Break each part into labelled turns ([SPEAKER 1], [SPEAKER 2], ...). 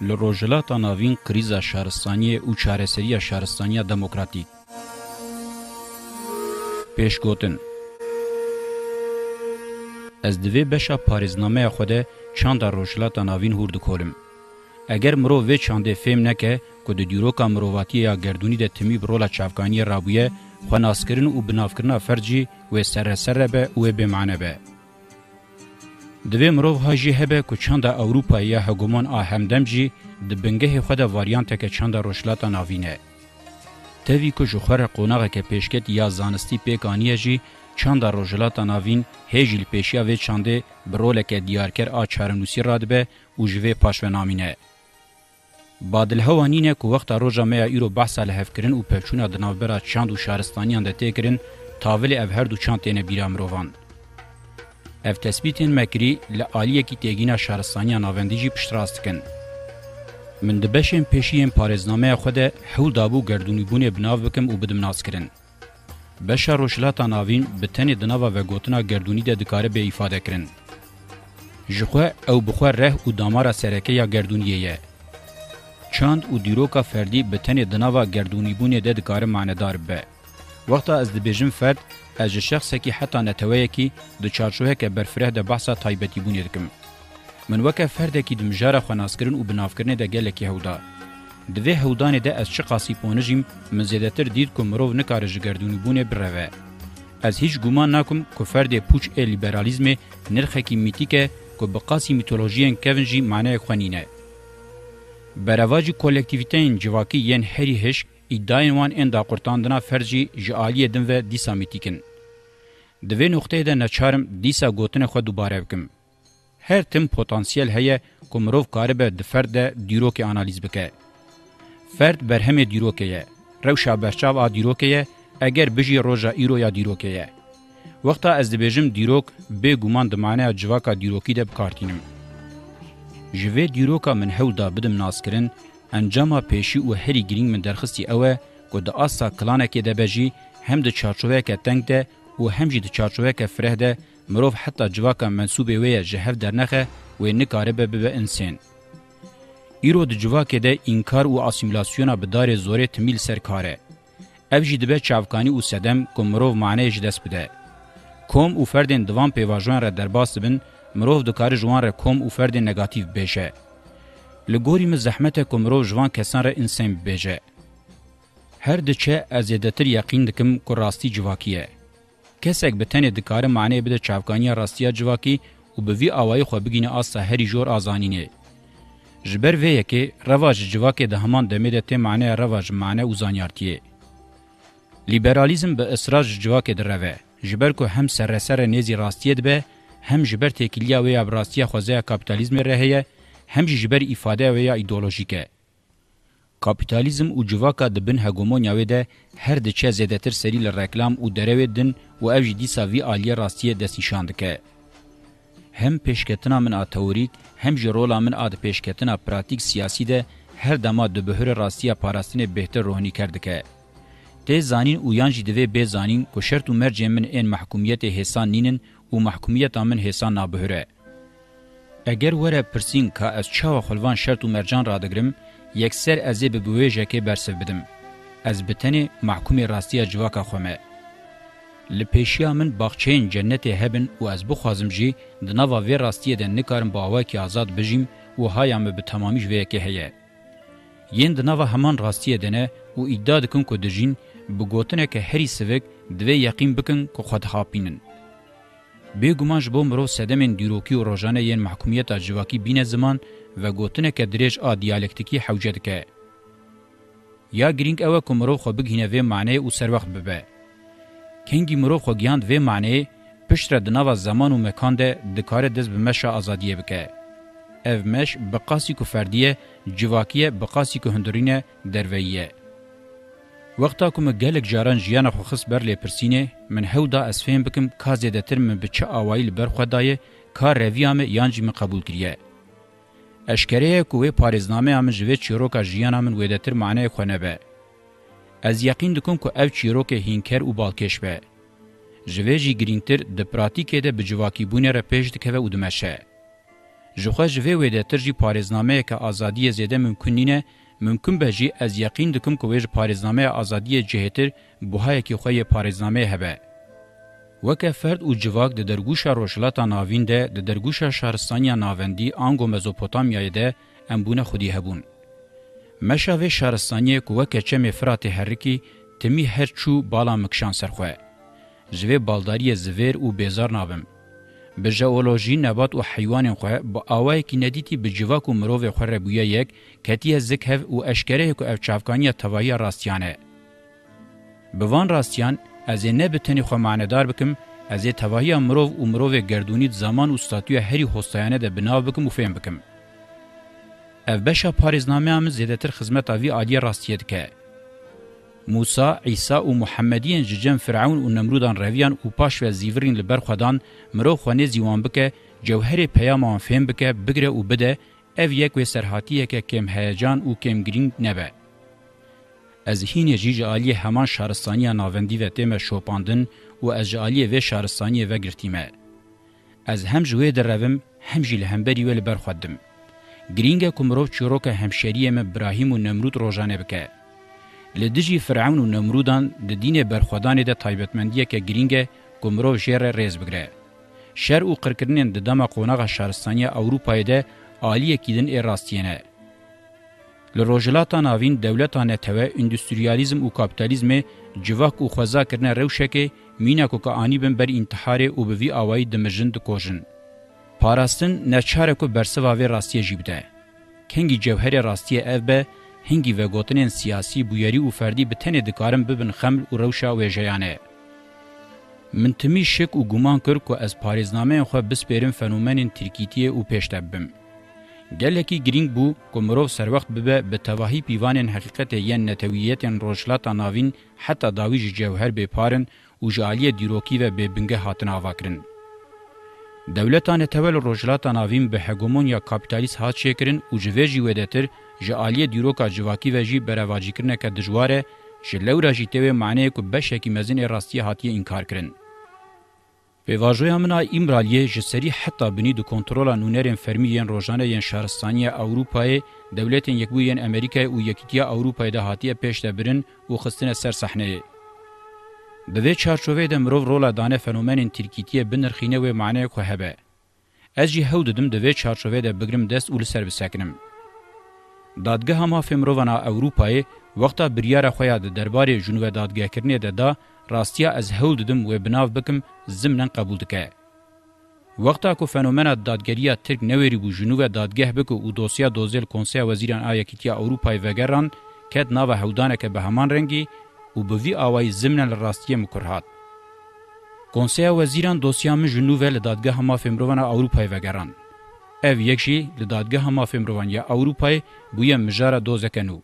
[SPEAKER 1] لروجلا تناوین کریزا شهرستانی او چارەسەریە شارستانیا دموکراتیک پێشگوتن Ez divê beşa parêznameya xwe de çanda rojhilata navîn hûr dikolim. Eger mirov vê çandê fêm neke ku di dîroka mirovatiye ya gerdûnî de timî bi rola çavkaniyê rabûye, xwe naskirin û binavkirina fercî wê serreser re be û wê bêmane be. دوی مرو هاجی هبه کو چاندا اوروپا یا هګومان اهمدم جی د بنګه خو د وریانت کې چاندا روشلاتا ناوینه توی کو جوخره قونغه کې پیشکت یا زانستی پیکانیه جی چاندا روجلاتا ناوین هجیل پیشیا و چانده برولکه دیارکر آ چارنوسی رادبه او جوه پاشونامینه بادل هوانینه کو وخت روجا میا ایرو بحثه له فکرین او پلچونا د ناوبره چاند او شهرستانیان د تکرین تاویل اف هر دو چانتینه بیرامروان ev tespîtên mekirî li aliyekî têgîna şaristaniya navendî jî piştrast dikin. Min di beşên pêşiyên parêznameya xwe de hewl dabû gerdûnîbûnê binav bikim û bidim naskirin. Beşa rojhilata navîn bi tenê di nava ve gotina gerdûnî de dikare bê îfade kirin. Ji xwe ew bixwe reh û damara serekeya gerdûniyê ye. Çand û dîroka ferdî bi tenê di nava gerdûnîbûnê de dikare manedar be. Wexta ez dibêjim ferd از شخصکی حتی نتوایکی د چارچوه که برفره ده بحثا تایبتی بونی دکم. من وکه فردکی دمجاره خوناسکرن و بنافکرن ده گلکی هودا. دوی هودان ده از چه قاسیپونجیم من زیدتر دید که مروو نکار جگردونی بونه بروه. از هیچ گمان ناکم که فرد پوچ ای لیبرالیزم نرخکی میتیکه که بقاسی میتولوژیان کونجی معنی خونینه. برواجی کولکتیویتین جواکی ین هری هشک ادعای وان اندا قرتاندنا فرجی جالی دم و دیسا میتیکن. دوی نقطه ده نچارم دیسا گوتن خود دوباره بکم. هر تم پتانسیل هیه کمروف کاربه دفرد ده دیروک آنالیز بکه. فرد برهم دیروکه یه. روشا برچاو آ دیروکه یه اگر بجی روژا ایرو یا دیروکه یه. وقتا از دبیجم دیروک به گمان دمانه جواکا دیروکی ده بکارتینم. جوه دیروکا من هول دا بدم ناس کرن انجام پیشی او هری گرینگ من درخستی اوه کو د آسا کلانکه د بجی هم د چارچوبه که تنگ ده او هم جی د چارچوبه که فره ده مروف حتی جواکا منصوب وی جهف درنخه و نکاره به به انسان ایرو د جواکه ده انکار او اسیمیلاسیون به دار زوره تمیل سرکاره اف جی دبه چاوکانی او سدم کو مروف معنی جدس بده کوم او فردن دوام پیواژوان را درباس بن مروف د کار جوان را کوم او فردن نگاتیو بشه لګوري م زحمت کوم رو ژوند کسان را انسان بهجه هر دچه از یدتر یقین دکم کو راستی جواکیه کسک به تنه دکار معنی بده چاوکانی راستیا جواکی او به وی اوای خو بگینه از سحری جور ازانینه جبر وی کی رواج جواکی ده همان دمه ده ته معنی رواج معنی او زانیارتیه لیبرالیزم به اسراج جواکی دروه جبر کو هم سرسره نزی راستیه ده هم جبر تکلیه و ابراستیه خوځه کاپیتالیزم رهیه هم جبر ifade veya ideolojike. Kapitalizm û civaka dibin hegemonya wê de her diçe zêdetir serî li reklam û derewê din û ev jî dîsa vî aliye rastiyê destnîşan dike. Hem pêşketina min a teorîk, hem ji rola min a di pêşketina pratik siyasî de her dema di bihûrê rastiya parastinê bêhtir rohnîker dike. Tê zanîn û yan jî divê bêzanîn ku şert û mercê min ên mehkumiyetê hêsan nînin û mehkumiyeta min hêsan nabihûre. اگر وره پرسین که از چاو خلوان شرط و مرجان را دگرم یکسر ازی به بویجه که برسف بدم از بتنی محکوم راستی جواکا خومه لپیشیا من باغچین جنت هبن و از بخوازم جی دناوا وی راستی دن نکارم با هوا که آزاد بجیم و هایم به تمامیش وی که هیه. یین دناوا همان راستی دنه و ایداد کن که دجین بگوتنه که هری سوک دوی یقین بکن که خود هاپینن. به گمانج بوم رو سدمن دیروکی و روزانه یین محکومیت جواکی بین زمان و گوتنه که دریج آ دیالکتیکی حوجد که. یا گرینگ اوه که مرو خو بگهینه وی معنی او سر وقت ببه. کنگی مرو خو گیاند وی معنی پشت را دناو زمان و مکان ده دکار دست به مشا آزادیه بکه. او مش بقاسی که فردیه جواکیه بقاسی که هندرینه درویه. وقتا کوم ګلګ جاران ژیان خو خص بر لپرسینه من هودا اسفین بکم کا زیاده تر من بچ اوایل بر خدای کار رویامه یانج می قبول کړیه اشکریه کوه پاریزنامه ام جوی چیروکا ژیان من ویده تر معنی خو نه به از یقین دکم کو اف چیروکه هینکر او بالکش به جوی جی گرینتر د پراتیکه ده بجواکی بونه را پیش دکوه او دمشه جوخه جوی ویده تر جی پاریزنامه که ازادی زیاده ممکن نه ممکن به جی از یقین دکم که ویج پارزنامه آزادی جهتر بوهای که خوی پارزنامه هبه. وکه فرد او جواک د درګوشا روشلاتا ناوین ده د درګوشا شهرستانیا ناوندی انګو مزوپوتامیا ده امبونه خودی هبون. مشاوه شهرستانیه که وکه چم فرات هرکی تمی هرچو بالا مکشان سرخوه. زوی بالداری زویر او بیزار نابم. به جوولوژی نبات و حیوان خو با اوای کی ندیتی به جواک و مرو خو ربویا یک کتی زک هف او اشکره کو اف چافکانی توایی راستیانه به وان راستیان از نه بتنی خو معنادار بکم از توایی مرو و مرو گردونی زمان او ستاتوی هری هوستانه ده بنا بکم و فهم بکم اف بشا پاریزنامه ام زیاتر خدمت اوی عالی راستیت که موسا، عیسا و محمدین ججم فرعون و نمرودان رویان و پاش و زیورین لبر خودان مرو خونه زیوان بکه جوهر پیامان فهم بکه بگره و بده او یک و سرحاتیه که کم هیجان و کم گرینگ نبه. از هین جیج آلی همان شهرستانی ناوندی و تیم شوپاندن و از جالی و شهرستانی و گرتیمه. از هم جوه در رویم هم جیل هم بری و لبر خودم. گرینگ کمروف چروک همشریه ابراهیم و نمرود روزانه بکه. لدجی فرعون و نمرودان د دین برخودان د تایبتمندی که گرینگه گمرو جیر ریز بگره. شر او قرکرنین د دمه قونغه شهرستانی اوروپای ده عالیه کیدن ایراستینه. لروجلاتا ناوین دولتانه توه اندستریالیزم او کاپیتالیزم جواک او خوازا کرنه روشکه مینا کو که آنی بن بر انتحار او به وی آوای دمجند کوژن. پاراستن نچاره کو برسوا و راستیه جیبده. کنگی جوهر راستیه اف به هنگی و گوتنین سیاسی بویری و فردی بتنه دکارن ببن خمل و روشا و جیانه. من تمی شک و گمان کر که از پاریزنامه خو بسپیرم فنومنین ترکیتیه و پیشتب بم. گلکی گرینگ بو که مروف سر وقت ببه به تواهی پیوانین حقیقت ین نتوییتین روشلات ناوین حتی داویج جوهر بپارن و جالی دیروکی و ببنگه هاتن آواکرن. دولتان تول روشلات ناوین به هگومونیا کپیتالیس هات شکرن و جوه جیوه دتر ji aliyê dîroka civakî ve jî berevacîkirineke dijwar e ji lewra jî tê wê meyneyê ku beşekî mezin ê rastiyê hatiye înkar kirin Pêvajoya mina İmraliyê ji serî heta binî di kontrola nûnerên fermî yên rojane yên şaristaniya Ewropayê, dewletên yekbû yên Amerîkayê û Yekîtiya Ewropayê de hatiye pêş de birin û xistine ser sahneyê. Di vê çarçoveyê de mirov rola dane fenomenên tirkîtiye binirxîne wê maneyê ku hebe. Ez jî hew didim di vê çarçoveyê de bigirim dest û li ser bisekinim. دادگه هما فمرووانا اوروپای وقتا بریار خویا د دربار جنوب دادگه کرنه ده دا راستیا از هول ددم و بناو بکم زمنن قبول دکه وقتا کو فنومنا دادگریه ترک نوری بو جنوب دادگه بکو او دوسیا دوزل کنسه وزیران آیکیتیا اوروپای وگران کد ناو هودانه که به همان رنگی او به وی آوای زمنن راستیه مکرهات کنسه وزیران دوسیا م جنوب ل دادگه هما فمرووانا اوروپای وگران ev yek jî li dadgeha mafê mirovaniya Ewropayê bûye mijara dozeke nû.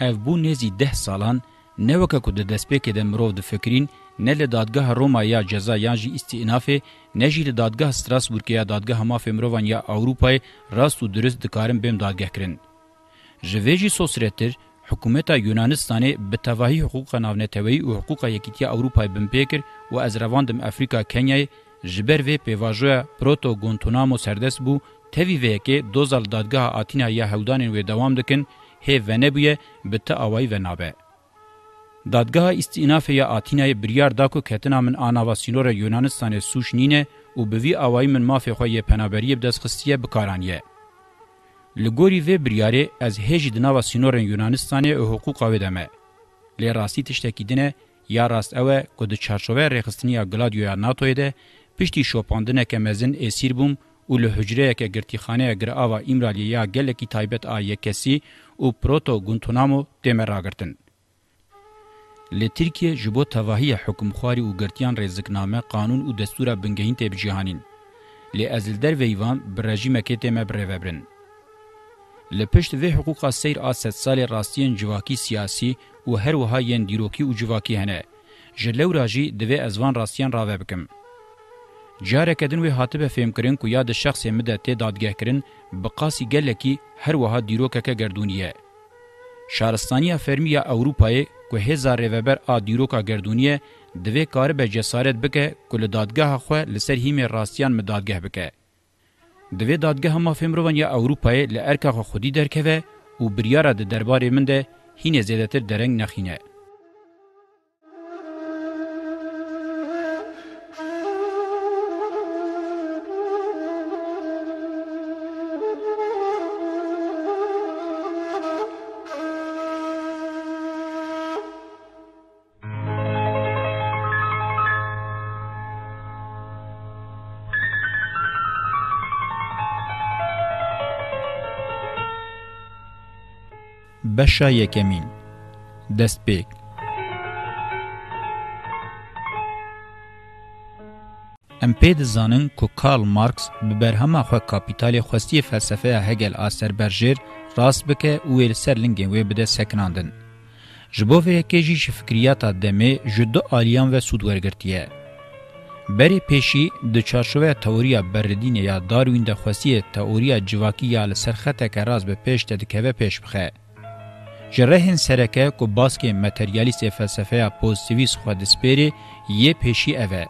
[SPEAKER 1] Ev bû nêzî deh salan ne weke ku di destpêkê de mirov difikirîn ne li dadgeha Roma ya ceza yan jî istînafê ne jî li dadgeha Strasburgê ya dadgeha mafê mirovaniya Ewropayê rast û durist dikarin bêm dadgeh kirin. Ji vê jî sosretir, حکومت یونانستانê bi tevahî huquqa navneteweyî û huquqa yekîtiya Ewropayê binpêkir û ez revandin Efrîka Kenyayê جبر وی پیواژو پروتو گونتونامو سردس بو تهوی وی که دوزال دادگاه آتینا یا هودانین وی دوام دکن هی و نبیه بته آوای و نابه. دادگاه استیناف یا آتینا بریار داکو کتنا من آناوا سینور یونانستان سوش نینه او بوی آوای من مافی خوی پنابری بدست خستیه بکارانیه. لګوري وی بریاري از هج د ناوا سينورن یونانستان او حقوق او دمه لې راسي تشتکی دینه یا راست اوه کو د چارشوه رخصتنی یا ګلادیو یا ناتو ده پشتی شوپاندنکه مزن اسیر بوم او له حجره کې ګرتیخانه ګر اوا امرالیه یا ګل کی تایبت آیه کسی او پروتو ګونتونامو تمه راګرتن له ترکیه جبو تواهی حکم خواري او ګرتیان رزقنامه قانون او دستور بنګهین ته جهانین له ازلدر ویوان بر رژیم کې تمه برېوبرن له پشت وی حقوق سیر اسد سال راستین جواکی سیاسی او هر وها یین دیروکی او جواکی هنه جلو راجی دوی ازوان راستین راوبکم را جارک دن وی هاتبه فهم کرین کو یاد شخص مده ته دادگه کرین بقاسی گلکی هر وها دیروکه گردونیه شارستانیا فرمیا اوروپای کو هزار ریوبر ا دیروکا گردونیه دوی کار به جسارت بکه کل دادگاه خو لسر هیم راستیان مدادگه بکه دوی دادگه هم فهمروان یا اوروپای لارکه خودی درکوه او بریاره د دربارې منده هینه زیاتر درنګ نخینه بەشا یەکەمین دەست پێک ئەم پێ دەزانن کو کارل مارکس ببەرهەما خۆ کاپیتالی خوستی فەلسفەیە هەگەل ئاسەر بەرژێر ڕاست بکە وێ لەسەر لنگێن وێ بدە سەکناندن ji bo vê yekê jî ji fikriya demê ji du aliyan ve sud wergirtiye berê pêşî di çarşoveya teoriya berredînê ya darwîn de xwestiye teoriya civakî ya li ser xeteke rast bi pêş te dikeve pêş bixe جرهن سرکه کو باسکی ماتریالیست فلسفه پوزتیویس خو د سپری یی پیشی اوه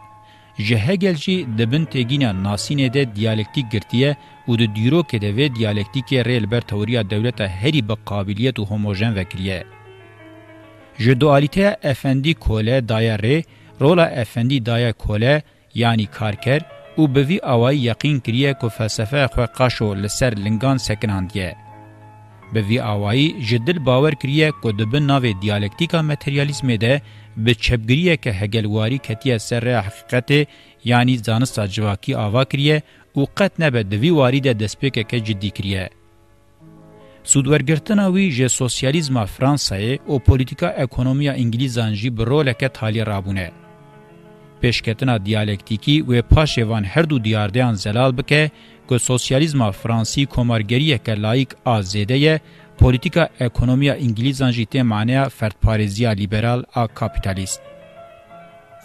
[SPEAKER 1] جهگل جی د بن تگینا ناسینه د دیالکتیک گرتیه او د دیرو کې د وی دیالکتیک ریل بر توریا دولت هری به قابلیت او هوموجن وکریه جدوالیته افندی کوله دایره رولا افندی دایا کوله یعنی کارکر او به وی اوای یقین کریه کو فلسفه خو قاشو لسر لنګان سکناندیه به وی آوایی جدل باور کریه که دبن ناوی دیالکتیکا متریالیزمه ده به چپگریه که هگلواری کتیه سر حقیقت یعنی زانست جواکی آوا کریه او قط نبه دوی واری ده دسپیکه که جدی کریه. سودورگرتنا وی جه سوسیالیزما فرانسای او پولیتیکا اکونومیا انگلیزان جی برولکه تالی رابونه. پیشکتنا دیالکتیکی و پاشوان هر دو دیاردهان زلال بکه که سوسیالیزم فرانسی کمارگریه که لایک آزیده یه پولیتیکا اکونومیا انگلیزان جیته معنی فردپارزیا لیبرال آ کاپیتالیست.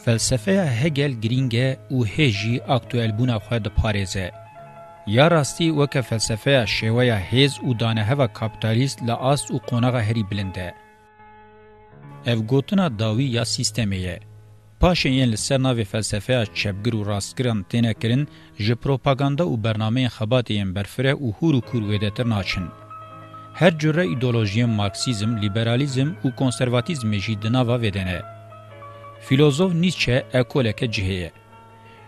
[SPEAKER 1] فلسفه هگل گرینگ او هجی اکتوال بونا خود پارزه. یا راستی وک فلسفه شیوه هیز او دانه هوا کاپیتالیست لاست او قونغه هری بلنده. افگوتنا داوی یا سیستمیه. پاشین یین لسر ناوی فلسفه چپگر و راستگران تینه کرن جه پروپاگاندا و برنامه خبات یین برفره و هورو کورویدتر ناچن. هر جره ایدولوژی مارکسیزم، لیبرالیزم و کنسرواتیزم جی دناوا ودنه. فیلوزوف نیچه اکولک جهه.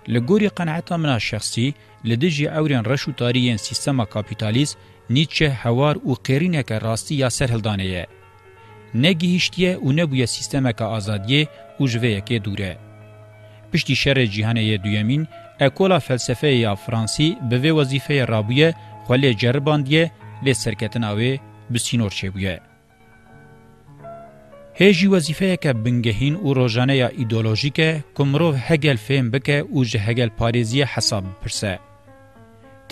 [SPEAKER 1] لګوري قناعته منا شخصي لدجی اورین رشو تاریین سیستما کاپیتالیز نیچه هوار او قرینه که راستی یا سرهلدانه نگیهشتیه و نبویه سیستمه که آزادیه او جویکه دوره. پشتی شر جهانه دویمین، اکولا فلسفه یا فرانسی به وظیفه رابویه خلی جرباندیه لی سرکتناوی بسینور چه بویه. هیجی وظیفه که بنگهین او روزانه یا ایدولوژیکه کمرو هگل فهم بکه او جه هگل پاریزی حساب پرسه.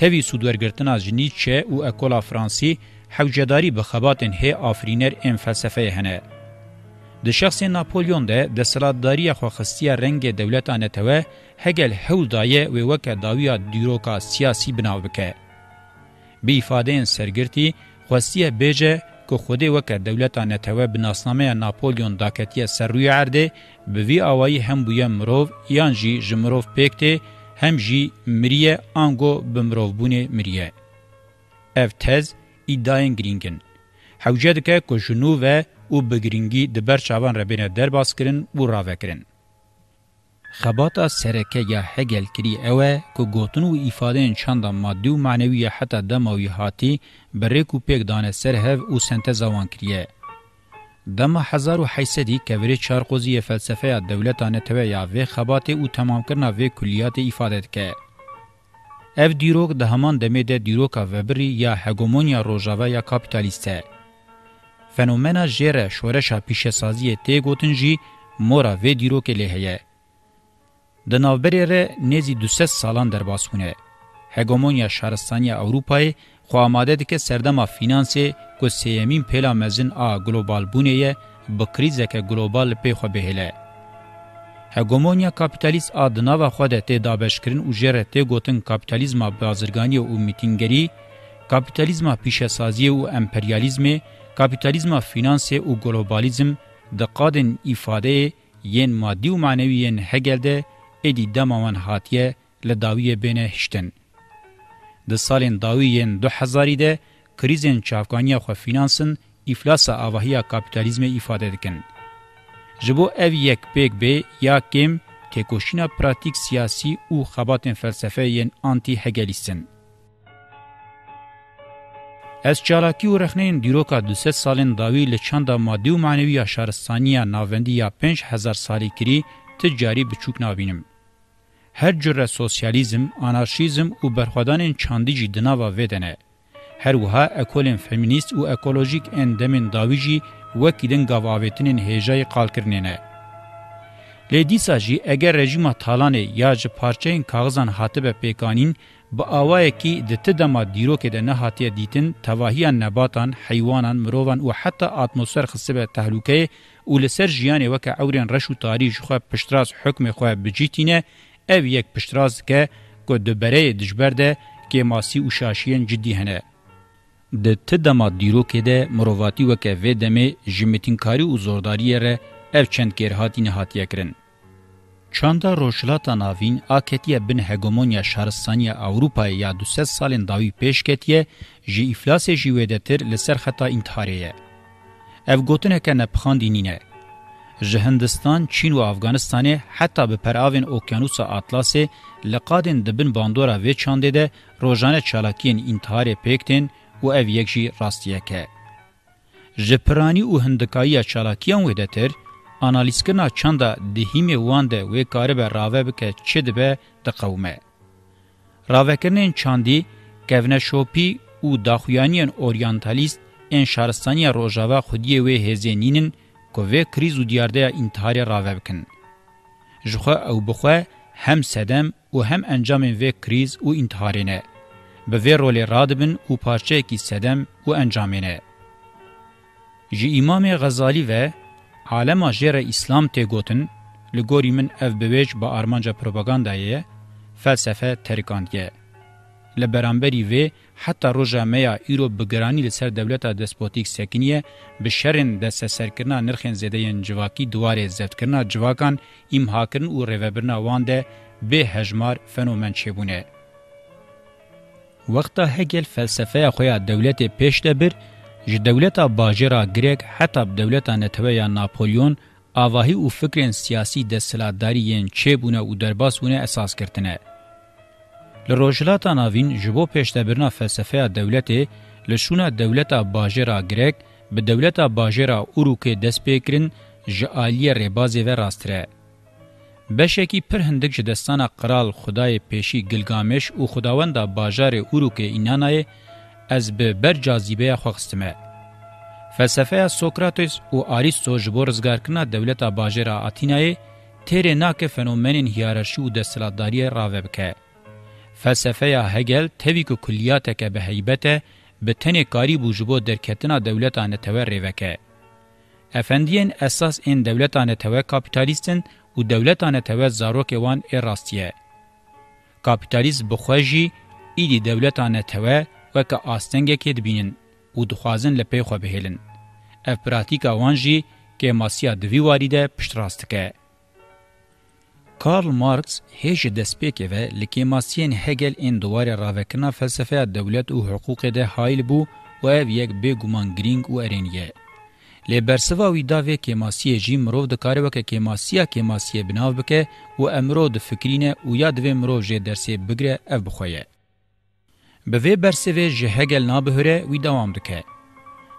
[SPEAKER 1] تەوی سوودوەرگرتنا ژنی چێ و ئەکۆلا فرانسی حەوجەداری بە خەباتن هێ ئافرینەر ئێم فەلسەفەیە هەنە د شخص ناپولیون ده د سراداری خوخستیا رنگ دولتانه ته هګل هولدای و وکه داویا دیروکا سیاسی بناو بکه به ifade سرګرتی خوستیا بهجه که خودی وکه دولتانه ته بناسنامه ناپولیون داکتی سروی عرده به وی اوای هم بویا مروف یان جی جمروف پکته هم جی مریه انگو بمروف بونه مریه اف تز ایداین گرینگن حوجه دکه که جنوبه او بگرینگی دبر چاوان ربینه درباس کرن و راوه کرن. خباتا سرکه یا هگل کری اوه که گوتن و ایفادهن چند مادی و معنوی یا حتی دماوی هاتی بریک و پیک دانه سر هف و سنتزاوان کریه. دما 1800 کوری چارقوزی فلسفه دولتانه توی یا وی خباته او تمام کرنا وی کلیات ifade که اف دیروک د همان دمه د دیروکا وبری یا هګومونیا روجاوا یا کاپیتالیسته فنومنا جره شورشا پیش سازی تی گوتن جی مورا و دیرو که لحیه. د نوبری ره نزی 200 سالان در باسونه. هگمونیا شهرستانی اوروپای خو آماده ده که سردما فینانسی که سیمین پیلا مزین آ گلوبال بونه یه بکریزه که گلوبال پی خو بهله. هګومونیا کاپټالیست ادنا و خود ته د بشکرین او جره ته ګوتن کاپټالیزم بازرګانی او میټینګری کاپټالیزم پیشه سازی او امپریالیزم کاپیتالیزم فینانسی او گلوبالیزم د قادن ifade ین مادی او معنوی ین هګلده ادي دموان هاتیه لداوی بینه هشتن د سالین داوی ین 2000 ده کریزن چافکانیا خو فینانسن افلاس اواهیا کاپیتالیزم ifade دکن جبو اف یک پیک به یا کم تکوشینا پراتیک سیاسی او خباتن فلسفه ین آنتی هګلیستن از چالاکی و رخنین دیروکا 200 سالین داوی لچاندا مادی و معنوی اشارستانیا ناوندی یا 5000 سالی کری تجاری بچوک نابینم. هر جره سوسیالیزم، آنارشیزم و برخوادان چاندیجی دناوا ودنه. هر وها اکولین فمینیست و اکولوژیک اندمین داویجی وکیدن گاواویتنین هیجای قالکرنینه. لیدیسا جی اگر رژیما تالانه یا جه پارچه این کاغذان حاتبه پیکانین، با آوای کی د تدما دیرو کې د نه هاتیه دیتن تواهیان نباتان حیوانان مروان او حتی اتموسفر خصبه تهلوکه او لسر جیان وک اورین رشو تاریخ خو پشتراز حکم خو بجیتینه او یک پشتراز که کو د بره دجبرده کې ماسی او شاشین جدی هنه د تدما دیرو کې د مرواتی وک و دمه جمتینکاری او زورداری ر اف چند کې هاتینه هاتیه کرن Çanda rojlata navîn a ketiye bin hegemonya şaristaniya Avrupayê ya 200 salên dawî pêş ketiye ji îflasê jî wê detir li ser xeta întiharê ye. Ev gotineke nepxandînîn e. Ji Hindistan, Çîn û Afganistanê heta bi peravên Okyanusa Atlasê li qadên dibin bandora vê çandê de rojane çalakiyên întiharê pêktin û ev yek jî rastiyek e. Ji piranî û hindikaiya çalakiyan wê detir, analizkirna çanda dihimê wan de wê karibe rave bike çi dibe diqewme. Ravekirnên çandî, kevneşopî û daxuyaniyên oryantalîst ên şaristaniya rojava xudiyê wê hêzênînin ku vê krîz û diyardeya întiharê rave bikin. Ji xwe ew bixwe hem sedem û hem encamên vê krîz û întiharê ne. Bi vê rolê radibin û parçeyekî sedem û encamê ne. Ji İmamê Gazalî ve عالما جره اسلام ته گوتن لګوري من اف بویج با ارمانجا پروپاګاندایې فلسفه تریکاندیه لبرانبری و حتی روژا میا ایرو بگرانی لسر دولتا دسپوتیک سکینیه به شرن دست سرکرنا نرخین زده ین جواکی دوار زفت کرنا جواکان امها کرن و روبرنا وانده به هجمار فنومن چبونه. وقتا هگل فلسفه خویا دولت پیش دبر، ji dewleta bajêra Grek heta dewleta netewêya Napolyon avahî û fikrên siyasî desthilatdariyên çêbûne û derbas bûne esas kirtine. Li rojhilata navîn ji bo pêştebirna felsefeya dewletê li şûna dewleta bajêra Grek bi dewleta bajêra Urukê dest pêkirin ji aliyê rêbazê ve rastire. بشکی پر هندک جدستان قرال خدای پیشی گلگامش او خداوند باجار اورو کې اینانای از به بر جاذبه خوښتمه فلسفه سوکراتوس او آریستو جبورزګارکنا دولت باجرا اتینای تیر ناک فنومنین هیرارشی او د سلاداری راوبکه فلسفه هگل توی کو کلیات که به هیبته به تن کاری بو جبو درکتنا دولت ان تور ریوکه افندین اساس این دولت ان تور کاپیتالیستن او دولت ان تور زاروک وان اراستیه کاپیتالیزم بخوجی ایدی دولت ان تور وکه آستنګکې دبینن او دخوازن لپی خو بهلن اف پراتیکا وانجی کې ماسیا دوی واریده پشتراستکه کارل مارکس هیج دسپیکه و لکی ماسین هگل این دوار راوکنا فلسفه دولت او حقوق ده حایل بو و او یک بی گمان گرینگ او ارینیه. لی برسوا وی داوی که ماسیه جی مروف ده کاره وکه که ماسیه که ماسیه بناو بکه و امرو ده فکرینه و یا دوی مروف جه درسه بگره او بخویه. به وی برسوی جه هگل نابهره وی دوام دکه.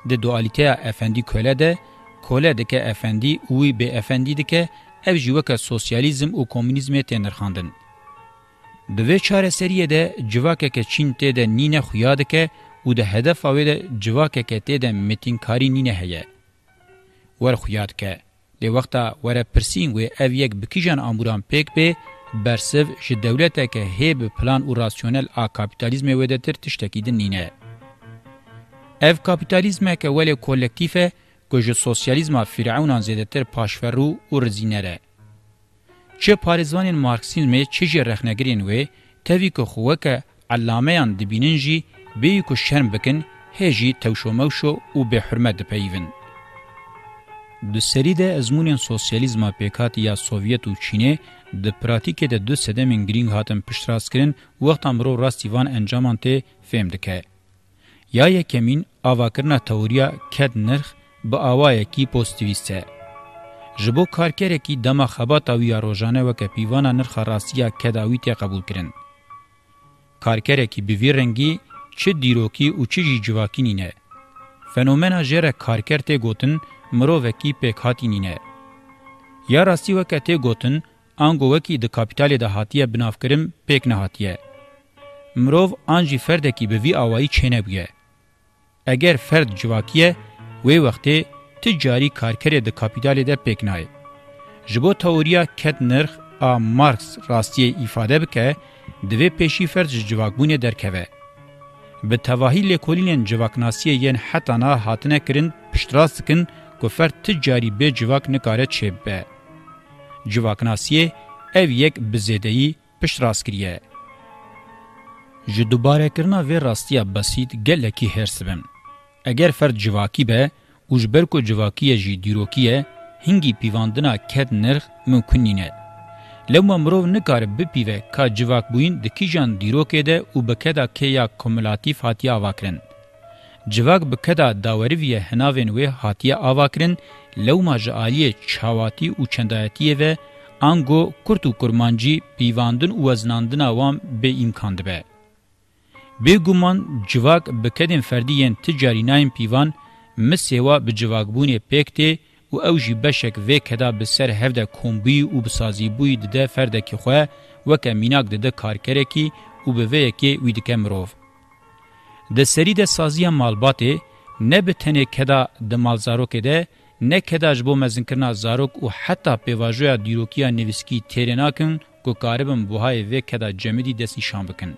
[SPEAKER 1] ده دوالیته افندی کوله ده، کوله دکه افندی اوی به افندی دکه او جوکه سوسیالیزم او کومونیزم تنرخاندن. د وی چاره سریه ده جواکه که چین ته ده نینه خویا دکه او ده هدف اوی ده جواکه که ته ده متینکاری نینه هیه. ور خویاد که. ده وقتا وره پرسین وی او یک بکیجان آموران پیک به برسف جه دولتک هیب پلان و راسیونل آ کپیتالیزم ویدتر تشتکی دن نینه. اف کپیتالیزم که ولی کولکتیفه که جه سوسیالیزم فرعونان زیدتر پاشفرو و رزینره. چه پارزوانین مارکسیزم چه جه رخنگرین وی تاوی که خوه که علامیان دبینن جی بیو که شرم بکن هجی توشو موشو و به حرمت دپیون. د سریده ازمونین سوسیالیزما پیکات یا سوویت او چینه د پراتیکه د دو سدمین گرینگ هاتن پشتراس کرن وخت امرو راستیوان انجامان ته فهم دکه یا یکمین اواکرنا توریا کد نرخ به اوای کی پوزتیویسته جبو کارکره کی دما خبات او یا روزانه وک پیوانا نرخ راستیا کداوی ته قبول کرن کارکره کی به ویرنگی چه دیروکی او چه جیواکینینه فنومنا جره کارکر ته گوتن مرووکی پک هاتینینه یا راستی وکته گوتن انگو وکی د کاپیتال د هاتیه بنافکرم پک نه هاتیه مرو انجی فردکی به وی اوایی چنه بگه اگر فرد جواکیه وی وخته تجاری کارکری د کاپیتال د پک نه جبو تئوریا کت نرخ ا مارکس راستی ifade بکه دوی پیشی فرد جواکبونه درکوه به تواهی لکولین جواکناسی ین حتانا هاتنه کرن پشتراس کن کو فر تجاری به جواک نکاره چه به. جواکناسیه او یک بزیدهی پشت راست کریه. جه دوباره کرنا و راستیا بسید گلکی هرس بم. اگر فر جواکی به اوجبر کو جواکی جی دیروکیه هنگی پیواندنا کد نرخ ممکنینه. لما مرو نکار بپیوه که جواک بوین دکی جان دیروکه ده او بکه دا که یا کمولاتیف حتی آواکرن. جواک بکدا داوریوی هناوین وی هاتیه آواکرین لوما جعالی چاواتی و چندایتیه و انگو کرد و کرمانجی پیواندن و ازناندن آوام به امکان دبه. به گمان جواک بکدین فردیین تجاری نایم پیوان مسیوا به جواک بونه پیکتی و او جی بشک وی کدا به سر هفده کومبی و بسازی بوی دده فردکی خواه وکه میناک دده کارکره کی و به وی که ویدکه مروف. د سرید سازی مالباتې نه به تنه کدا د مالزارو کې ده نه کدا جبو مزنکرنا زاروک او حتی پیواژویا دیروکیا نویسکی تریناکن کو کاربن بوهای و کدا جمدی دسی شام بکن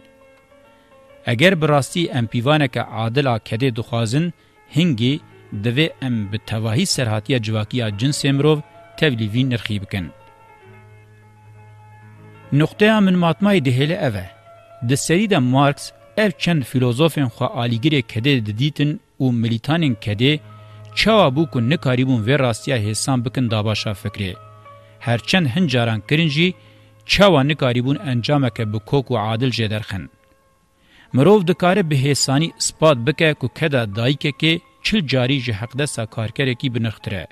[SPEAKER 1] اگر براستی ام پیوانک عادل کده دخوازن هنگی دوی ام به تواهی سرحاتیا جواکیا جنس امروف تبلیوی نرخی بکن. نقطه من ماتمای دهیل اوه. ده سری ده مارکس ev çend filozofên xwe aligirê kedê didîtin û milîtanên kedê çawa bû ku nikarîbûn vê rastiya hêsan bikin dabaşa fikrê. Herçend hin caran kirin jî çawa nikarîbûn encameke bi kok û adil jê derxin. Mirov dikare bi hêsanî ispat bike ku keda dayikekê çil carî ji heqdesa karkerekî binixtire.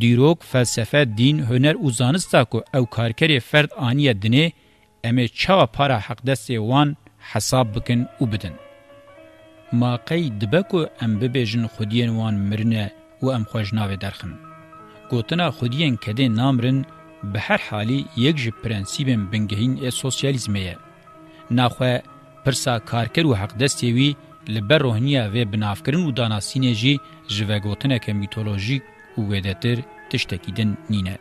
[SPEAKER 1] Dîrok, felsefe, din, huner û zanista ku ew karkerê ferd aniye dinê, em ê çawa para heqdesê wan حساب بکن او بدن. ما قید دبکو ام ببیجن خودین وان مرنه و ام خوشناوه درخن. گوتنا خودین کده نامرن به هر حالی یک جی پرنسیبن بنگهین ای سوسیالیزمه. ناخوه پرسا کارکر و حق دستیوی لبر روحنیه و بنافکرن و داناسینه جی جوه گوتنه که میتولوژیک و ویدتر تشتکیدن نینه.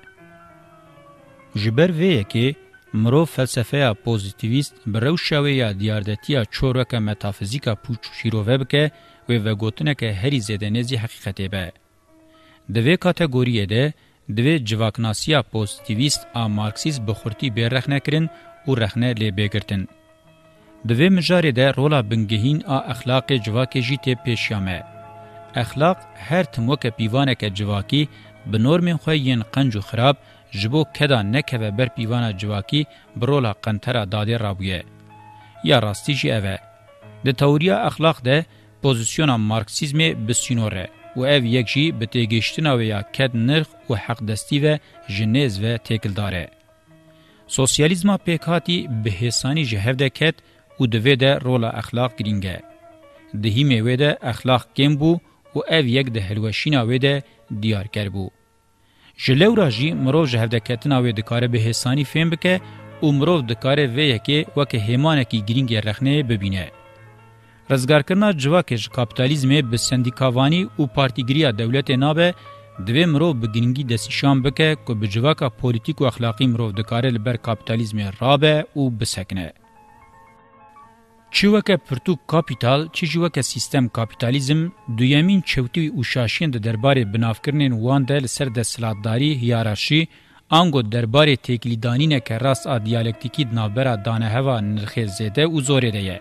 [SPEAKER 1] جبر ویه که مرو فلسفه پوزیتیویست برو شوی یا دیاردتیا چورک متافیزیکا پوچ شیروه بکه و وگوتنه که هری زدنزی حقیقته به. دوی کاتگوریه ده دوی جواکناسیا پوزیتیویست آ مارکسیز بخورتی بیرخ نکرن او رخنه لی بگرتن. دوی مجاره ده رولا بنگهین آ اخلاق جواکی جیتی پیشیامه. اخلاق هر تموک پیوانک جواکی بنورمین خویین قنج و خراب، جبو کدا نکوه بر پیوانا جواکی برولا قنترا داده رابویه. یا راستی جی اوه. ده توریا اخلاق ده پوزیسیونا مارکسیزم بسینوره و او یک جی به تیگشتنا ویا کد نرخ و حق دستی و جنیز و تیکل داره. سوسیالیزما پیکاتی به حسانی جهوده کد او دوی ده رولا اخلاق گرینگه. دهی میوه ده اخلاق گیم بو و او یک ده هلوشینا ویده دیار کر بو. جلو راجی مرو جه هفدکتنا وی دکاره به حسانی فهم بکه او مرو دکاره وی یکی وکه هیمانه کی گرینگ رخنه ببینه. رزګارکرنا جواکه ژ کاپټالیزم به سندیکاوانی او پارتیګریا دولت نابه دوی مرو بګینګي د سشام بکه کو بجواکه پولیټیک او اخلاقی مرو دکاره لبر کاپټالیزم رابه او بسکنه. چوکه پرتو کاپیتال چې جوکه سیستم کاپیتالیزم دویمین چوتی او شاشین د دربارې بنافکرنین وان د سر د سلادتداری هیرارشی انګو دربارې تکلیدانین که راس ا دیالکتیکی نابره دانه هوا نرخ زده او زوره ده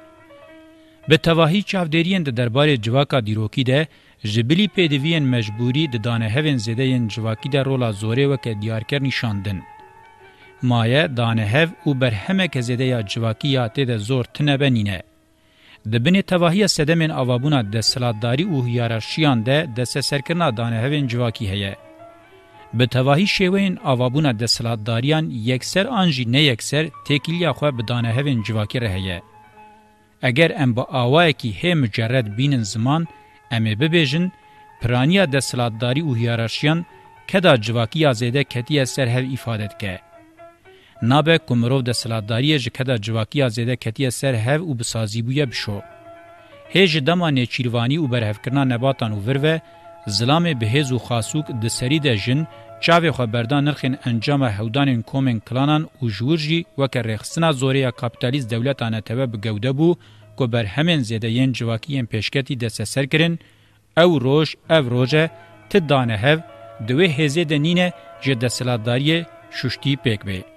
[SPEAKER 1] به تواهی چاودریان د دربارې جوکا دیروکی ده جبلی پدوین مجبوری د دانه هوین زده جوکی ده رولا زوره وکه دیارکر نشاندن مایه دانه هف او برهمک زده یا جواکی یا تیده زور تنبنینه. دبنی تواهی سدمین آوابونا ده سلادداری او هیارشیان ده دسته سرکرنا دانه هفین جواکی هیه. به تواهی شیوین آوابونا ده سلادداریان یکسر آنجی نه یکسر تکیلیا خواه به دانه هفین جواکی رهیه. اگر ام با آوائه که هی مجرد بینن زمان امی ببیجن پرانیا ده سلادداری او هیارشیان کدا جواکی یا زیده کتیه سر هف ایفادت که. نابه کومرو د سلاداری جکدا جواکی ازیده کتی سر هف او بسازی بویا بشو هج دمانه چیروانی او برهفکرنا نباتان او ورو زلام بهز او خاصوک د سری د جن چاوی خبردان نرخین انجام هودان کومن کلانان او جورجی وک رخصنا زوریا کاپیتالیست دولتانه تبه بګوده بو کو بر همن زیده ین جواکیین پیشکتی د سسر کرن او روش او روجه تدانه هف دوی هزه د نینه جدسلاداری شوشتی پک به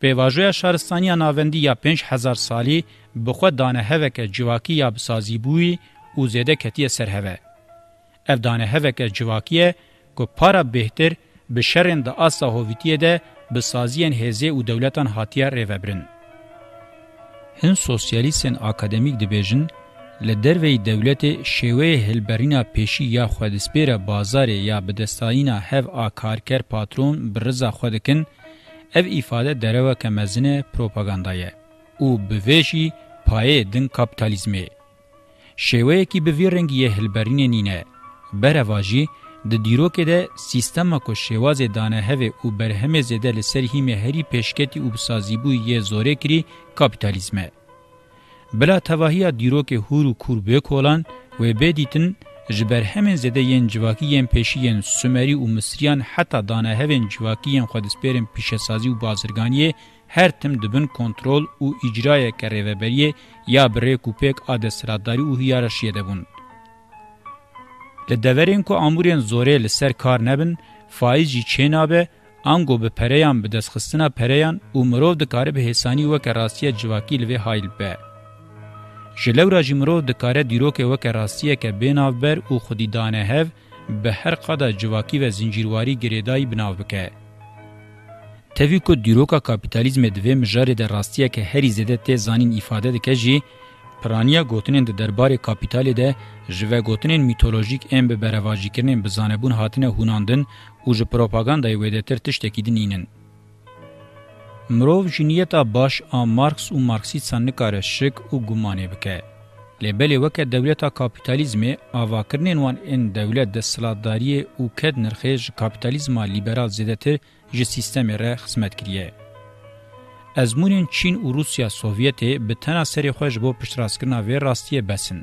[SPEAKER 1] پیواژوی شهرستانی ناوندی یا 5000 سالی بخو دانه هوک جواکی یا بسازی بوی او زیده کتی سر هوه. اف دانه هوک جواکیه که پارا بهتر به شرین ده آسا هوویتیه ده بسازین هزه او دولتان هاتیه ریوبرن. هن سوسیالیستن اکادمیک دبیجن له دروی دولت شوی هلبرینا پیشی یا خودسپیره بازار یا بدستایینا هف آ کارکر پاترون برزا خودکن ev ifade derewe ke mezine propagandaye û bi vê jî payê din kapitalizmê şêweyekî bi vî rengî yê hilberînê nîne bereva jî di dîrokê de sîstema ku şêwazê dane hevê û berhemê zêde li ser hîmê herî pêşketî û bisazîbûyê yê zorê kirî kapitalizme bila tevahiya dîrokê hûr û kûr bêkolan wê bêdîtin جبر همین زده ین جواکیین پیشین سومری و مصریان حتی دانه هوین جواکیین خودسپیرن پیشسازی و بازرگانی هر تم دبن کنترل و اجرای کریوبری یا بری کوپک ادسراداری و هیارشیه دبن. لدورین کو امورین زوره لسر کار نبن، فایز جی چینابه، انگو به پریان به دستخستنا پریان و مروف دکاره به حسانی و کراسیه جواکی لوی حایل به. جلو را جمرو دکاره دیروک وک راستیه که بیناو بر او خودی دانه هف به هر قدا جواکی و زنجیرواری گریدای بناو بکه. تفی کو دیروکا کاپیتالیزم دوی مجاری در راستیه که هری زده تی زانین ایفاده دکه جی پرانیا گوتنین د دربار کاپیتال ده ژوه گوتنین میتولوژیک ام به برواجی کرنین بزانبون هاتنه هوناندن او ژ پروپاګاندا یوه د تر تشتکیدنینن مرو جنیتا باش ام مارکس او مارکسیت نکاره شک او ګمانه وکه لبلې وکه دولتا کاپیتالیزم اواکرنن وان ان دولت د سلاداری او کډ نرخیج کاپیتالیزم لیبرال زیدته ج سیستم را خدمت کړي ازمونین چین او روسیا سوویت به تنه سری خوښ بو پشتراسکنا و راستي بسن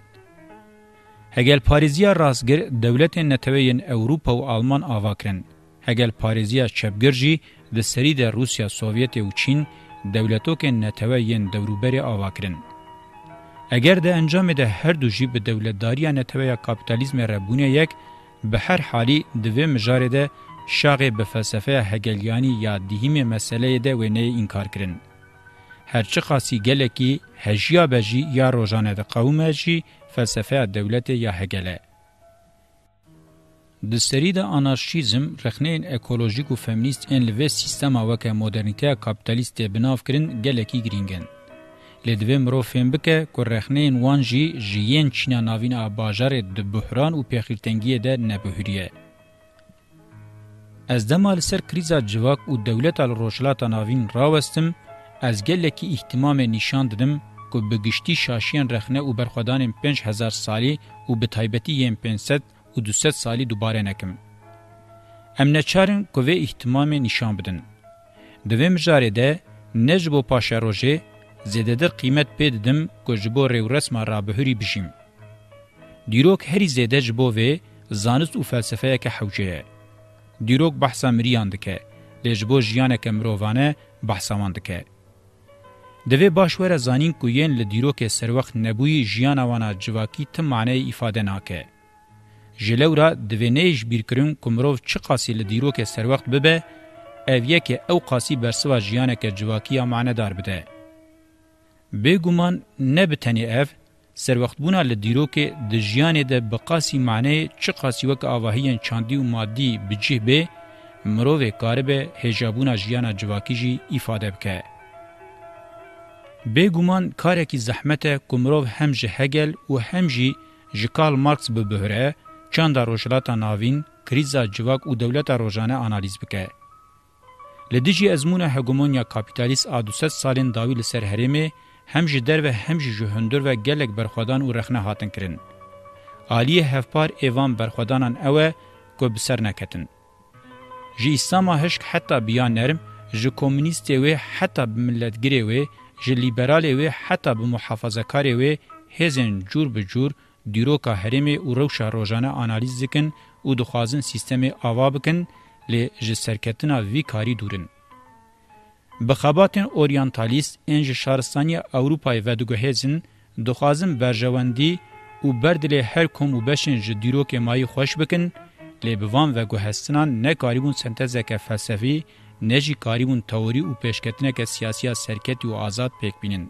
[SPEAKER 1] هګل پاریزیا راسګر دولت نتوین اوروپا او آلمان اواکرن هګل پاریزیا چپګرجی د سری د روسیا سوویت او چین دولتوکن نتوه یین دوروبر آواکرن اگر د انجام ده هر دو جیب دولتداری نتوه کاپیتالیزم ربونه یک به هر حالی دوی مجاره ده شاغ به فلسفه هگلیانی یا دهیم مسئله ده و نه انکار کرن. هرچی خاصی گله کی هجیا بجی یا روژانه ده قومه جی فلسفه دولت یا هگله. د سریده انارشیزم رخنین اکولوژیک او فمینیست ان لوی سیستما وک مدرنټیا کاپټالیست بناف کرن گلکی گرینګن لدویم رو فهم بکه که رخنین وان جی جیین چینا ناوین باجار د بحران او پیخیرتنگی ده نبهوریه از دمال سر کریزا جواک او دولت ال روشلات ناوین راوستم از گلکی اهتمام نشان ددم که بگشتی شاشین رخنه او برخدان 5000 سالی او به تایبتی 500 û du sed salî dubare nekim. Em neçarin ku vê ihtimamê nîşan bidin. Di vê mijarê de ne ji bo paşerojê zêdedir qîmet pê didim ku ji bo rêwresma rabihûrî bijîm. Dîrok herî zêde ji bo vê zanist û felsefeyeke hewce ye. Dîrok behsa miriyan dike, lê ji bo jiyaneke mirovane behsa wan dike. Divê baş were zanîn ku yên li dîrokê serwext nebûyî jiyana wana civakî tim maneyê îfade nake. جلورا دوینیج بیرکرن کمروف چه قاسی لدیرو که سر وقت ببه اویه که او قاسی برسوا جیانه که جواکی معنی دار بده. بگومان نه بتنی اف سر وقت بونا لدیرو که د جیانه د بقاسی معنی چه قاسی وک آواهین چاندی و مادی بجه به مروف کاربه هجابونا جیانه جواکی جی ایفاده بکه. بگومان کارکی زحمت کمروف هم جه هگل و هم جی جکال مارکس ببهره çanda rojlata navîn, kriza civak û dewleta rojane analîz bike. Li dijî ezmûna hegemonya kapitalîst a 200 salên dawî li ser herêmê, hem ji derve hem ji ji hundir ve gelek berxwedan û rexne hatin kirin. Aliyê hevpar êvan berxwedanan ew e ku bi ser neketin. Ji İslama hişk heta biya nerm, ji komünistê wê heta bi milletgirê wê, ji liberalê wê heta bi muhafazekarê wê hêzên cûr bi cûr دیروکا هرمه او روشا روزانه انالیز کن او دخوازن سیستم آوا بکن لی جسرکتنا وی کاری دورن. بخباتن اورینتالیست انج شارستانی اوروپای و دوگهزن دخوازن برجواندی او برد لی هر کوم و بشن ج دیروک مای خوش بکن لی بوان و گوهستنان نه کاریبون سنتزک فلسفی نجی کاریبون توری او پیشکتنک سیاسی سرکت و آزاد پیک بینن.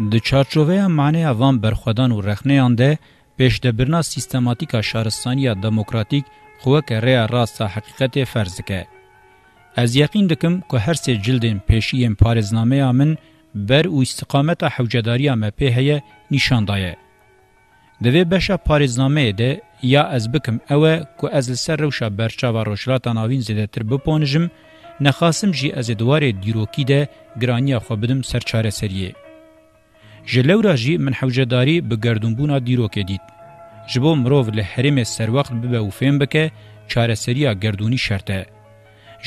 [SPEAKER 1] د چارچوبه معنی اوان برخدان و رخنیان ده پیشدبرنا سیستماتیکا شهرستانی دموکراتیک خو کره راست حقیقت فرزکه از یقین دکم که هر سه جلدین پیشیم پارزنامه امن بر او استقامت حوجداری ام په هه نشان دایه د وی بشا پارزنامه ده یا از بکم اوه که از سر روشا برچاوا روشلات ناوین زده تر بپونجم نخاسم جی از دواره دیروکی ده گرانی خو بدم سرچاره سریه جلورا جی من حوجداری به گردونبونا دیروک دید. جبو مروف لحرم سر وقت ببه و فهم بکه چاره سریا گردونی شرطه.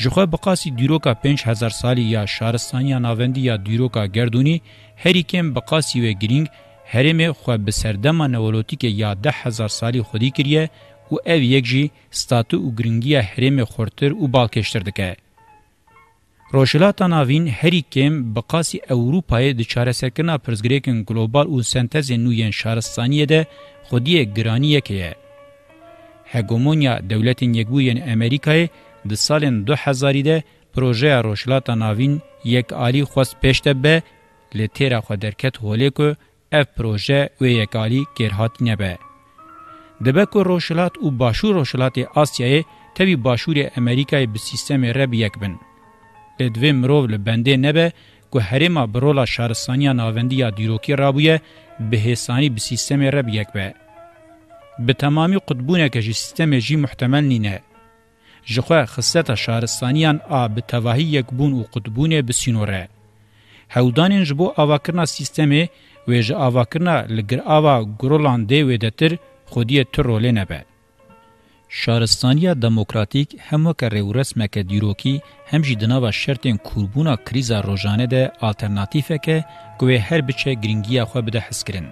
[SPEAKER 1] جخوا بقاسی دیروکا پنج هزار سالی یا شارستان یا ناوندی یا دیروکا گردونی هری کم بقاسی و گرینگ هرم خو به سردما نولوتیک یا ده هزار سالی خودی کریه و او یک جی ستاتو و گرینگی هرم خورتر و بالکشتر دکه. روشلاتا ناوین هری کم بقاسی اوروپای د چاره سرکنا پرزګریکن ګلوبال او سنتز نوین شارستانیه ده خودی گرانیه که هګومونیا دولتین یکبوین امریکای د سالن 2000 ده پروژه روشلاتا ناوین یک عالی خوست پشته به لتیرا خو درکت هولیکو اف پروژه و یک عالی گرهات نه به دبکو روشلات او باشور روشلات آسیای تبی باشور امریکای به سیستم رب یک بن لدوی مرو لبنده نبه که هریما برولا شهرستانیا ناوندی یا دیروکی رابویه به حسانی به سیستم رب یک به. به تمامی قطبونه که جی سیستم جی محتمل نینه. جخوا خصت شهرستانیان آ به تواهی یک بون و قطبونه به سینوره. هودانین جبو آواکرنا سیستمه و جا آواکرنا لگر آوا گرولان دی ویدتر خودی تر روله نبه. شارستانیا دموکراتیک هم وکره و رسمک دیروکی هم جی دناوا شرطین کوربونا کریزا روزانه ده آلترناتیفه که گوه هر بچه گرینگیا خو بده حس کرن.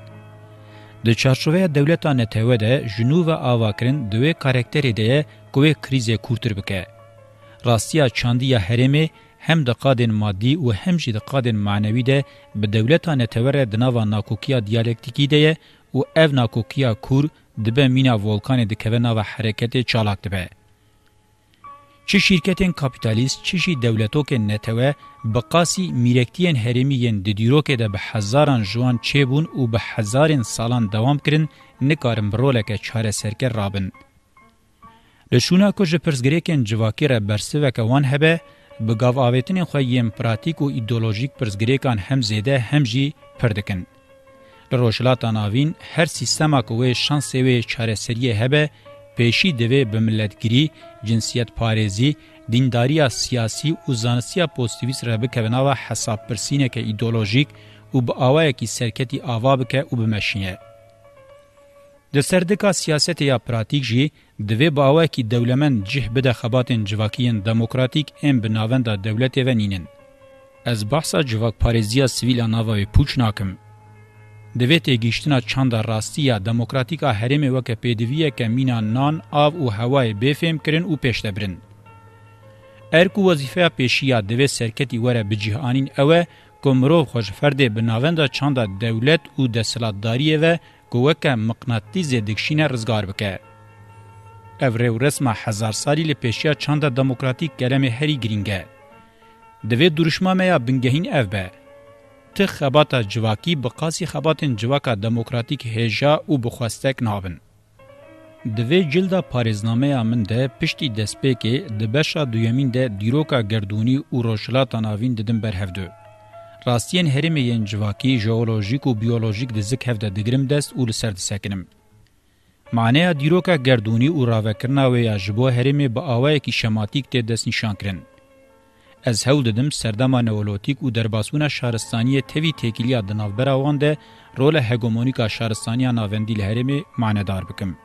[SPEAKER 1] د چارچوبه دولتا نتهوه ده جنو و آواکرین دوه کارکتری ده گوه کریزه کورتر بکه. راستیا چاندیا هرمه هم د قادن مادي او هم جی د قادن معنوي ده به دولتا نتهوره دناوا ناکوکیا دیالکتیکی ده او اف ناکوکیا کور دبه مینا ولکان دکوه ناو حرکت چالاک دبه. چه شرکتین کپیتالیست چشی دولتوک نتوه بقاسی میرکتین هرمیین ددیروک ده به هزاران جوان چه بون و به هزاران سالان دوام کرن نکارم برولک چاره سرکر رابن. لشونا کج پرزگریکن جواکی را برسوک وان هبه بگاو آویتن خواه یم پراتیک و ایدولوژیک پرزگریکان هم زیده هم جی پردکن. روشلاتا ناوین هر سیستما کوی شانس وی چارسری هبه پیشی دوی به ملتګری جنسیت پارێزی دینداریا سیاسی او زانستیا پوزتیویست را به کبناوه حساب پرسینه که ایدولوژیک او به آوائه که سرکتی آوا بکه او بمشینه. د سردکا سیاست یا پراتیک جی دوی به آوائه که دولمن جه بده خباتن جواکین دموکراتیک ام بناوند دولت و نینن. از بحثا جواک پارێزیا سویل آناوه پوچ ناکم، دویت گیشتنا چند راستیا دموکراتیکا هرم وک پیدویه که مینا نان آو او هوای بفهم کرن او پیشته برن. ارکو وظیفه پیشیا دوی سرکتی وره بجیهانین اوه کومرو خوشفرده بناوند چند دولت او دسلاتداریه و گوک مقناطیز دکشین رزگار بکه. او رو رسمه هزار سالی لپیشیا چند دموکراتیک گلم هری گرینگه. دوی درشمه میا بنگهین او به. ته خبات جواکی به قاسی خباتن جواکا دموکراتیک هجا او بخواستک نابن. دوی جلد پاریزنامه من ده پشتی دسپی که ده بشا دویمین ده دیروکا گردونی او روشلات ناوین ددن بر هفدو. راستین هرمی ین جواکی جئولوژیک و بیولوژیک ده زک هفده دگرم دست او لسر دسکنم. معنی دیروکا گردونی او راوکرنا و یا جبو هرمی با آوائی که شماتیک ده دست نشان کرن. Ez hew didim serdema neolotîk û derbasbûna şaristaniyê tevî têkiliya di navbera wan de rola hegemonîka şaristaniya navendî li herêmê manedar bikim.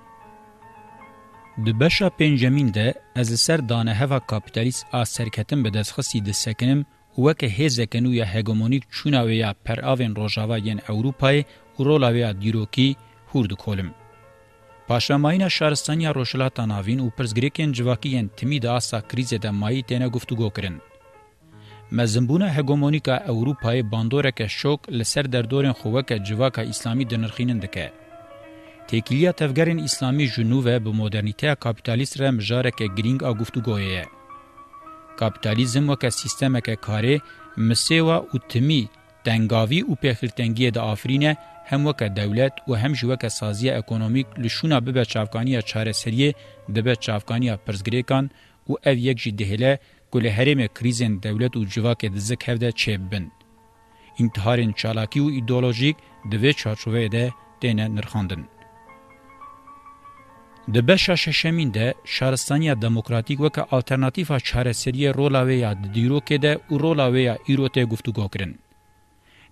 [SPEAKER 1] Di beşa pêncemîn de ez li ser daneheva kapitalîst a serketin bi destxisî disekinim û weke hêzekin û ya hegemonîk çûna wê ya peravên rojava yên Ewropayê û rola wê ya dîrokî hûr dikolim. Paşamayina şaristaniya Roşilata Navîn û pirzgirêkên civakî yên timî de asa krîzê de mayî têne guftûgû kirin. مزمبونه هګومونیکا اوروپای باندورک شوک لسر دردورن خوکه جواکا اسلامی د نرخینن دکه تکیلیا تفگرین اسلامی جنوب به مدرنیته کاپیتالیست را مجارک گرینگ او گفتگویه کاپیتالیزم وک سیستم که کاری مسیوا او تمی دنګاوی او پیخرتنګی د آفرینه هم وک دولت او هم جوک سازی اکونومیک لشونه به بچافکانی چاره سریه د بچافکانی پرزګریکان او اف یک جدهله گل هرم کریزن دولت و جواک دزک هفده چه بند. انتحارین چالاکی و ایدولوژیک دوی چارچوه ده دینه نرخاندن. د بشا ششمین ده شارستانیا دموکراتیک وک آلترناتیفا چارسری رولاوی یا دیروکه ده او رولاوی یا ایروته گفتگو کرن.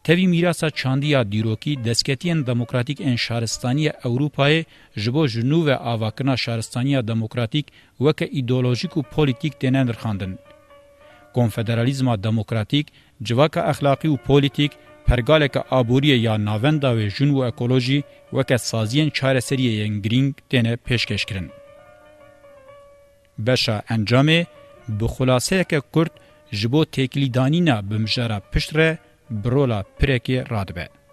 [SPEAKER 1] تەوی میراسا چاندیا دیرۆکی دەستکەتیان دموکراتیک ئەن شارستانیە ئەوروپایە ji بۆ ژنووە ئاواکردنا شارستانیە دموکراتیک وەکە ئیدۆلۆژیک و پۆلیتیک تێنە نرخاندن. کنفدرالیزما دموکراتیک جواک اخلاقی و پولیتیک پرګالک ابوری یا ناوند او جون و اکولوژي وکه سازین چاره سری ینګرینګ دنه پیشکش کړي بشا انجامه به خلاصه که کرد جبو تکلی دانینا بمجره پشتره برولا پرکی رادبه.